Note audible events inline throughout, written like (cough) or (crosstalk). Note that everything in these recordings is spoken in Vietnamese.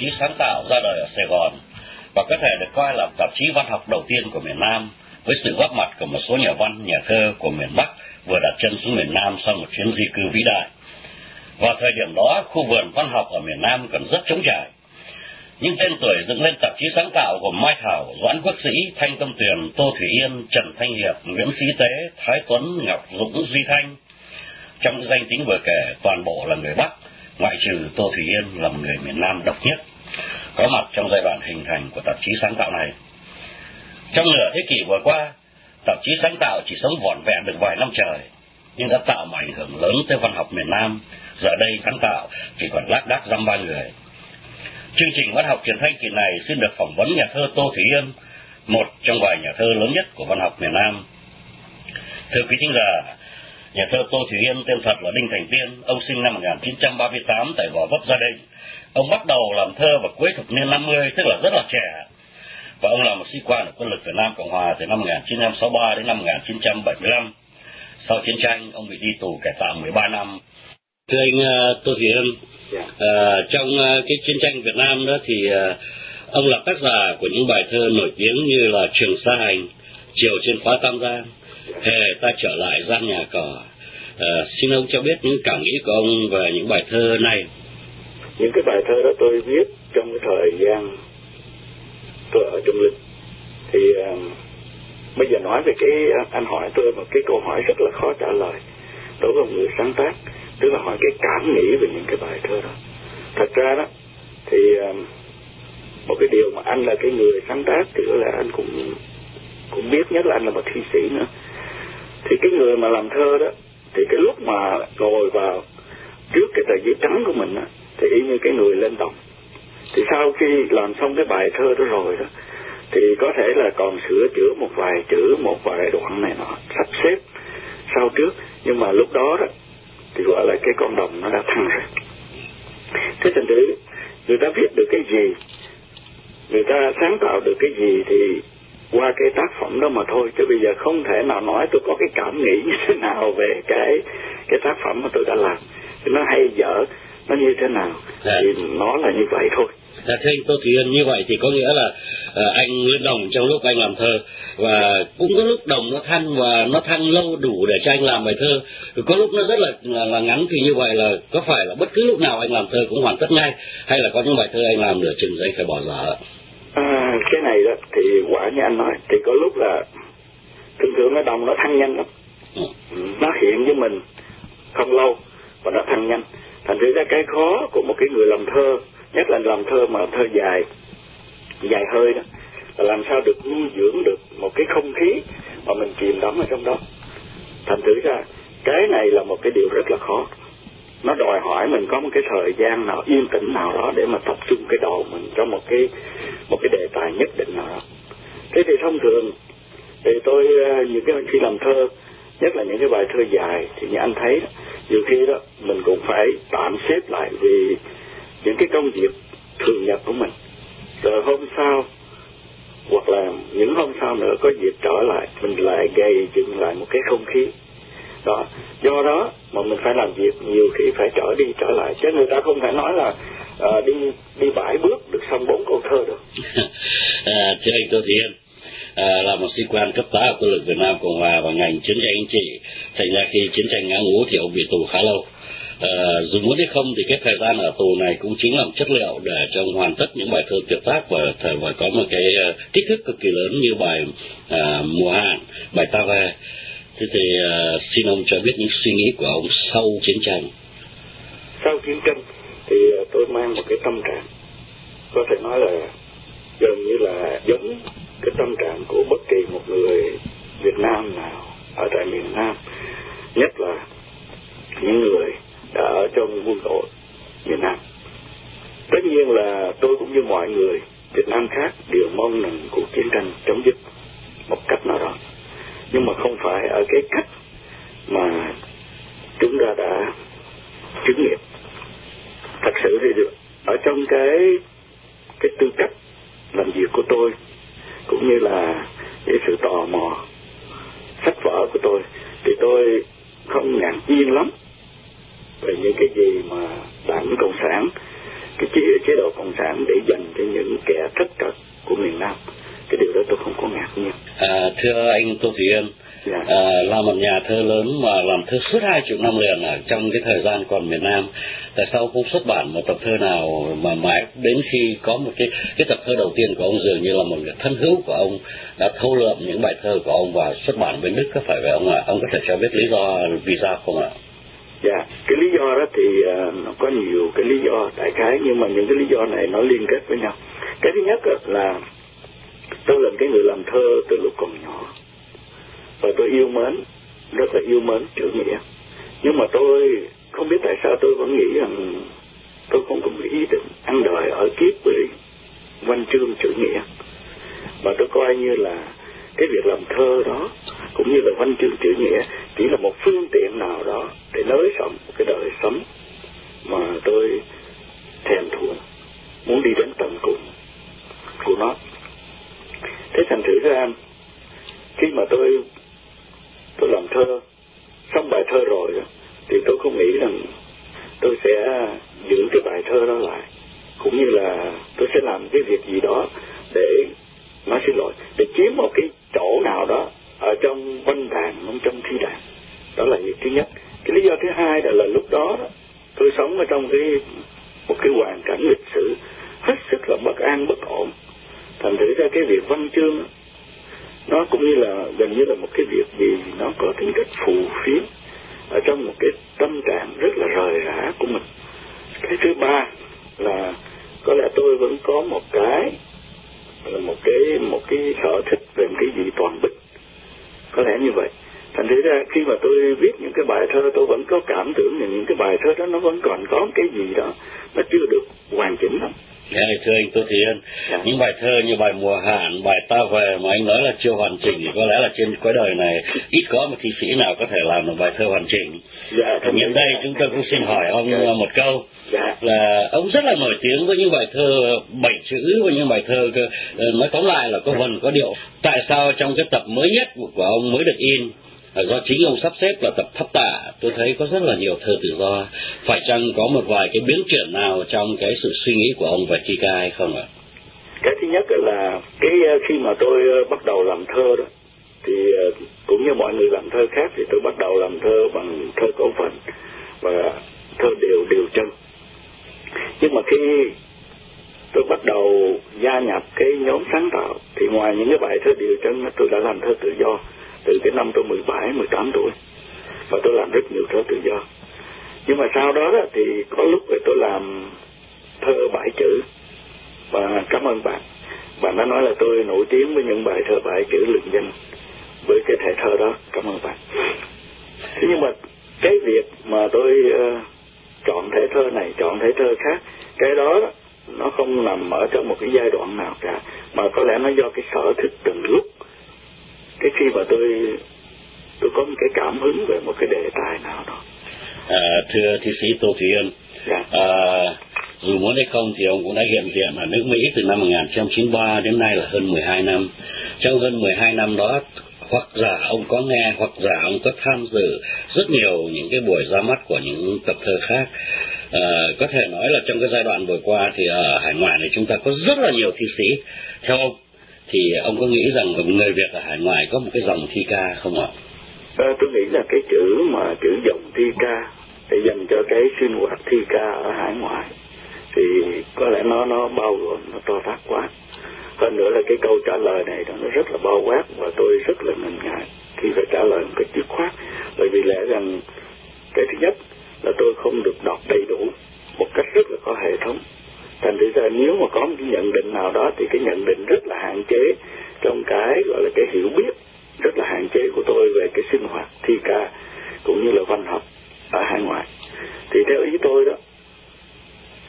chí sáng tạo ra đời ở Sài Gòn và có thể được coi là tạp chí văn học đầu tiên của miền Nam với sự góp mặt của một số nhà văn, nhà thơ của miền Bắc vừa đặt chân xuống miền Nam sau một chuyến di cư vĩ đại. Vào thời điểm đó, khu vườn văn học ở miền Nam còn rất trống trải. Nhưng tên tuổi dựng lên tạp chí sáng tạo gồm Mai Thảo, Doãn Quốc Sĩ, Thanh Tâm Tuyền, Tô Thủy Yên, Trần Thanh Hiệp, Nguyễn Sĩ Tế, Thái Tuấn, Ngọc Dũng, Duy Thanh. Trong danh tính vừa kể, toàn bộ là người Bắc, ngoại trừ Tô Thủy Yên là một người miền Nam độc nhất, có mặt trong giai đoạn hình thành của tạp chí sáng tạo này. Trong nửa thế kỷ vừa qua, tạp chí sáng tạo chỉ sống vỏn vẹn được vài năm trời, nhưng đã tạo một ảnh hưởng lớn tới văn học miền Nam. Giờ đây sáng tạo chỉ còn lác đác dăm ba người. Chương trình văn học truyền thanh kỳ này xin được phỏng vấn nhà thơ Tô Thủy Yên, một trong vài nhà thơ lớn nhất của văn học miền Nam. Thưa quý thính giả, nhà thơ Tô Thủy Yên tên thật là Đinh Thành Tiên, ông sinh năm 1938 tại Gò Vấp Gia Định. Ông bắt đầu làm thơ vào cuối thập niên 50, tức là rất là trẻ. Và ông là một sĩ quan ở quân lực Việt Nam Cộng Hòa từ năm 1963 đến năm 1975. Sau chiến tranh, ông bị đi tù cải tạo 13 năm. Thưa anh uh, Tô Thủy Yên, uh, trong uh, cái chiến tranh Việt Nam đó thì ông là tác giả của những bài thơ nổi tiếng như là Trường Sa Hành, Chiều trên khóa Tam Giang, Hè ta trở lại gian nhà cỏ. À, ờ, xin ông cho biết những cảm nghĩ của ông về những bài thơ này. những cái bài thơ đó tôi viết trong cái thời gian tôi ở Trung Linh thì à, bây giờ nói về cái ờ, anh hỏi tôi một cái câu hỏi rất là khó trả lời đối với người sáng tác tức là hỏi cái cảm nghĩ về những cái bài thơ đó thật ra đó thì à, một cái điều mà anh là cái người sáng tác thì là anh cũng cũng biết nhất là anh là một thi sĩ nữa thì cái người mà làm thơ đó, thì cái lúc mà ngồi vào trước cái tờ giấy trắng của mình á, thì y như cái người lên đồng thì sau khi làm xong cái bài thơ đó rồi đó, thì có thể là còn sửa chữa một vài chữ, một vài đoạn này nọ, sắp xếp sau trước. Nhưng mà lúc đó đó, thì gọi là cái con đồng nó đã thăng rồi thế thành thử, người ta viết được cái gì? Người ta sáng tạo được cái gì thì qua cái tác phẩm đó mà thôi chứ bây giờ không thể nào nói tôi có cái cảm nghĩ như thế nào về cái cái tác phẩm mà tôi đã làm. Thì nó hay dở nó như thế nào Dạ. thì nó là như vậy thôi. Dạ, thưa anh Tô Thủy Yên như vậy thì có nghĩa là ờ, anh lên đồng trong lúc anh làm thơ và cũng có lúc đồng nó thăng và nó thăng lâu đủ để cho anh làm bài thơ. Có lúc nó rất là, là là ngắn thì như vậy là có phải là bất cứ lúc nào anh làm thơ cũng hoàn tất ngay hay là có những bài thơ anh làm nửa chừng rồi anh phải bỏ dở à, cái này đó thì quả như anh nói thì có lúc là thường thường nó đồng nó thăng nhanh lắm. Ừ. nó hiện với mình không lâu và nó thăng nhanh. Thành thử ra cái khó của một cái người làm thơ nhất là làm thơ mà thơ dài dài hơi đó là làm sao được nuôi dưỡng được một cái không khí mà mình chìm đắm ở trong đó. Thành thử ra cái này là một cái điều rất là khó. Nó đòi hỏi mình có một cái thời gian nào yên tĩnh nào đó để mà tập trung cái đầu mình trong một cái một cái đề tài nhất định nào đó. Thế thì thông thường thì tôi ờ, những cái khi làm thơ nhất là những cái bài thơ dài thì như anh thấy đó, nhiều khi đó mình cũng phải tạm xếp lại vì những cái công việc thường nhật của mình. Rồi hôm sau hoặc là những hôm sau nữa có dịp trở lại mình lại gây dựng lại một cái không khí. Đó do đó mà mình phải làm việc nhiều khi phải trở đi trở lại. Chứ người ta không thể nói là uh, đi đi bãi bước xong bốn câu thơ được. (laughs) À, thưa anh Tô Thủy Yên à, là một sĩ quan cấp tá ở quân lực Việt Nam Cộng Hòa và ngành chiến tranh anh chị thành ra khi chiến tranh ngã ngũ thì ông bị tù khá lâu. À, dù muốn hay không thì cái thời gian ở tù này cũng chính là một chất liệu để cho ông hoàn tất những bài thơ tuyệt tác và thời và có một cái uh, kích thước cực kỳ lớn như bài à, mùa hạn bài ta về thế thì uh, xin ông cho biết những suy nghĩ của ông sau chiến tranh. Sau chiến tranh thì tôi mang một cái tâm trạng có thể nói là gần như là giống cái tâm trạng của bất kỳ một người Việt Nam nào ở tại miền Nam. Nhất là những người đã ở trong quân đội miền Nam. Tất nhiên là tôi cũng như mọi người Việt Nam khác đều mong rằng cuộc chiến tranh chấm dứt một cách nào đó. Nhưng mà không phải ở cái cách mà chúng ta đã chứng nghiệm. Thật sự thì được ở trong cái cái tư cách làm việc của tôi cũng như là cái sự tò mò sách vở của tôi thì tôi không ngạc nhiên lắm về những cái gì mà đảng cộng sản cái chế, chế độ cộng sản để dành cho những kẻ thất trật của miền Nam. Cái điều đó tôi không có ngạc nhiên. À, thưa anh Tô Thủy Yên Dạ. à, là một nhà thơ lớn mà làm thơ suốt hai chục năm liền ở trong cái thời gian còn miền Nam. Tại sao không xuất bản một tập thơ nào mà mãi đến khi có một cái cái tập thơ đầu tiên của ông dường như là một người thân hữu của ông đã thâu lượm những bài thơ của ông và xuất bản bên Đức có phải vậy ông ạ? Ông có thể cho biết lý do vì sao không ạ? Dạ, cái lý do đó thì uh, nó có nhiều cái lý do đại khái nhưng mà những cái lý do này nó liên kết với nhau. Cái thứ nhất là tôi là cái người làm thơ từ lúc còn nhỏ và tôi yêu mến, rất là yêu mến chữ nghĩa. Nhưng mà tôi không biết tại sao tôi vẫn nghĩ rằng tôi không có ý định ăn đời ở kiếp với văn chương chữ nghĩa. Và tôi coi như là cái việc làm thơ đó, cũng như là văn chương chữ nghĩa, chỉ là một phương tiện nào đó để nới rộng cái đời sống mà tôi thèm thuồng, muốn đi đến tận cùng của nó. Thế thành thử ra, khi mà tôi tôi làm thơ, xong bài thơ rồi thì tôi không nghĩ rằng tôi sẽ giữ cái bài thơ đó lại. Cũng như là tôi sẽ làm cái việc gì đó để, nói xin lỗi, để chiếm một cái chỗ nào đó ở trong văn đàn trong thi đàn đó là việc thứ nhất cái lý do thứ hai là, là lúc đó tôi sống ở trong cái một cái hoàn cảnh lịch sử hết sức là bất an bất ổn thành thử ra cái việc văn chương nó cũng như là gần như là một cái việc gì nó có tính cách phù phiếm ở trong một cái tâm trạng rất là rời rã của mình cái thứ ba là có lẽ tôi vẫn có một cái một cái một cái sở thích về một cái gì toàn bích có lẽ như vậy thành thử ra khi mà tôi viết những cái bài thơ tôi vẫn có cảm tưởng rằng những cái bài thơ đó nó vẫn còn có cái gì đó nó chưa được hoàn chỉnh lắm Dạ, thưa anh Tô Thị Yên, dạ. những bài thơ như bài Mùa Hạn, bài Ta Về mà anh nói là chưa hoàn chỉnh thì có lẽ là trên cõi đời này ít có một thi sĩ nào có thể làm được bài thơ hoàn chỉnh. Dạ, thì nhân đây chúng tôi cũng xin hỏi ông dạ. một câu là ông rất là nổi tiếng với những bài thơ, bảy chữ và những bài thơ ờ, nói tóm lại là có vần, có điệu. Tại sao trong cái tập mới nhất của ông mới được in à, do chính ông sắp xếp là tập thấp tạ, tôi thấy có rất là nhiều thơ tự do. Phải chăng có một vài cái biến chuyển nào trong cái sự suy nghĩ của ông về thi ca hay không ạ? Cái thứ nhất là cái ờ, khi mà tôi ờ, bắt đầu làm thơ đó, thì cũng như mọi người làm thơ khác thì tôi bắt đầu làm thơ bằng thơ cổ phần và thơ điều điều chân nhưng mà khi tôi bắt đầu gia nhập cái nhóm sáng tạo thì ngoài những cái bài thơ điều chân tôi đã làm thơ tự do từ cái năm tôi 17, 18 tuổi. Và tôi làm rất nhiều thơ tự do. Nhưng mà sau đó, đó thì có lúc thì tôi làm thơ bảy chữ. Và cảm ơn bạn. Bạn đã nói là tôi nổi tiếng với những bài thơ bảy chữ lừng danh với cái thể thơ đó. Cảm ơn bạn. Thế nhưng mà cái việc mà tôi uh, chọn thể thơ này chọn thể thơ khác cái đó, nó không nằm ở trong một cái giai đoạn nào cả mà có lẽ nó do cái sở thích từng lúc cái khi mà tôi tôi có một cái cảm hứng về một cái đề tài nào đó à, thưa thi sĩ tô thủy yên dạ. à, dù muốn hay không thì ông cũng đã hiện diện ở nước Mỹ từ năm 1993 đến nay là hơn 12 năm. Trong hơn 12 năm đó, hoặc giả ông có nghe, hoặc giả ông có tham dự rất nhiều những cái buổi ra mắt của những tập thơ khác. À, có thể nói là trong cái giai đoạn vừa qua thì ở hải ngoại này chúng ta có rất là nhiều thi sĩ. Theo ông, thì ông có nghĩ rằng người Việt ở hải ngoại có một cái dòng thi ca không ạ? À, tôi nghĩ là cái chữ mà chữ dòng thi ca để dành cho cái sinh hoạt thi ca ở hải ngoại thì có lẽ nó nó bao gồm nó to tát quá hơn nữa là cái câu trả lời này đó, nó rất là bao quát và tôi rất là ngần ngại khi phải trả lời một cách dứt khoát. Bởi vì lẽ rằng cái thứ nhất là tôi không được đọc đầy đủ một cách rất là có hệ thống. Thành thử ra nếu mà có một cái nhận định nào đó thì cái nhận định rất là hạn chế trong cái gọi là cái hiểu biết rất là hạn chế của tôi về cái sinh hoạt thi ca cũng như là văn học ở hải ngoại thì theo ý tôi đó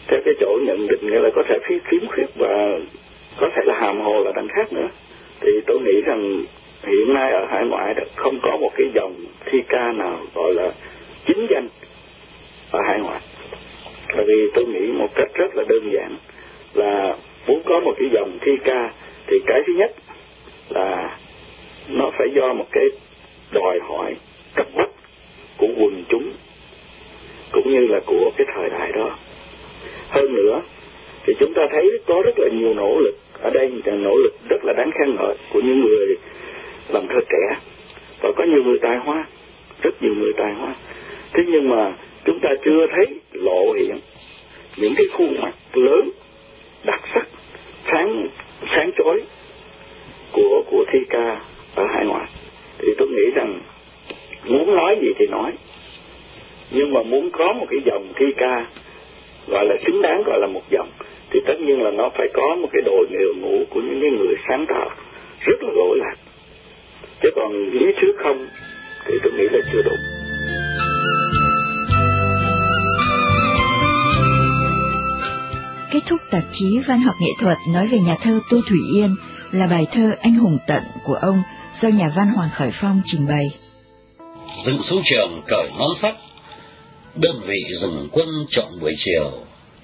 theo cái chỗ nhận định nghĩa là có thể khiếm khiếm khuyết và có thể là hàm hồ là đằng khác nữa thì tôi nghĩ rằng hiện nay ở đó, không có một cái dòng thi ca nào gọi là chính danh ở hải ngoại. Bởi vì tôi nghĩ một cách rất là đơn giản là muốn có một cái dòng thi ca thì cái thứ nhất là nó phải do một cái đòi hỏi cấp bách của quần chúng cũng như là của cái thời đại đó. Hơn nữa thì chúng ta thấy có rất là nhiều nỗ lực ở đây là nỗ lực rất là đáng khen ngợi của những người làm thơ trẻ và có nhiều người tài hoa. Rất nhiều người tài hoa. Thế nhưng mà chúng ta chưa thấy lộ hiện những cái khuôn mặt lớn, đặc sắc, sáng sáng chói của của thi ca ở hải ngoại. Thì tôi nghĩ rằng muốn nói gì thì nói. Nhưng mà muốn có một cái dòng thi ca gọi là xứng đáng, gọi là một dòng, thì tất nhiên là nó phải có một cái đội nghề ngũ của những cái người sáng tạo rất là lỗi lạc. Chứ còn lý thuyết không thì tôi nghĩ là chưa đủ Kết thúc tạp chí Văn học nghệ thuật nói về nhà thơ Tô Thủy Yên là bài thơ Anh hùng tận của ông do nhà văn Hoàng Khởi Phong trình bày. Dựng xuống trường cởi nón sắt, đơn vị dừng quân chọn buổi chiều,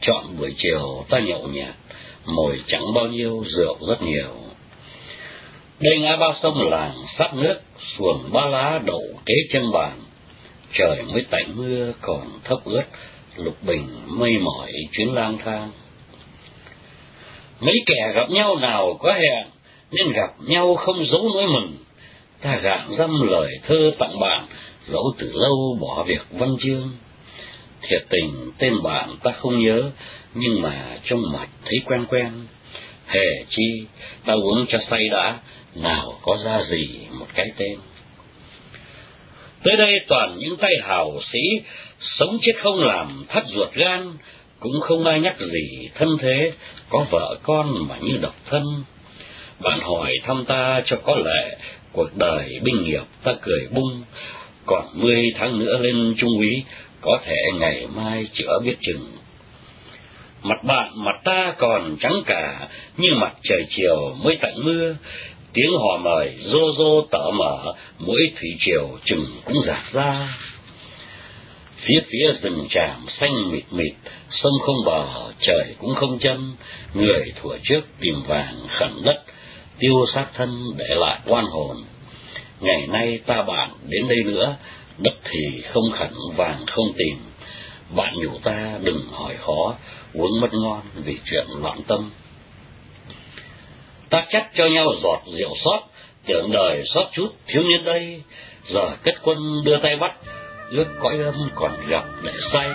chọn buổi chiều ta nhậu nhạt, mồi chẳng bao nhiêu, rượu rất nhiều. Đây ngã ba sông làng sát nước, xuồng ba lá đậu kế chân bàn, trời mới tạnh mưa còn thấp ướt, lục bình mây mỏi chuyến lang thang. Mấy kẻ gặp nhau nào có hẹn, nên gặp nhau không giấu nỗi mừng. Ta gạn dăm lời thơ tặng bạn, dẫu từ lâu bỏ việc văn chương. Thiệt tình tên bạn ta không nhớ, nhưng mà trong mặt thấy quen quen. Hề chi, ta uống cho say đã, nào có ra gì một cái tên. Tới đây toàn những tay hào sĩ, sống chết không làm thắt ruột gan, cũng không ai nhắc gì thân thế, có vợ con mà như độc thân. Bạn hỏi thăm ta cho có lệ, cuộc đời binh nghiệp ta cười bung, còn mươi tháng nữa lên trung úy, có thể ngày mai chữa biết chừng. Mặt bạn mặt ta còn trắng cả, như mặt trời chiều mới tạnh mưa, tiếng hò mời rô rô tở mở, mỗi thủy triều chừng cũng giạt ra. Phía phía rừng tràm xanh mịt mịt, sông không bờ, trời cũng không chân, người thủa trước tìm vàng khẩn đất, tiêu xác thân để lại oan hồn. Ngày nay ta bạn đến đây nữa, đất thì không khẩn vàng không tìm, bạn nhủ ta đừng hỏi khó, uống mất ngon vì chuyện loạn tâm. Ta chắc cho nhau giọt rượu xót tưởng đời xót chút thiếu niên đây, giờ kết quân đưa tay bắt, ước cõi âm còn gặp để say.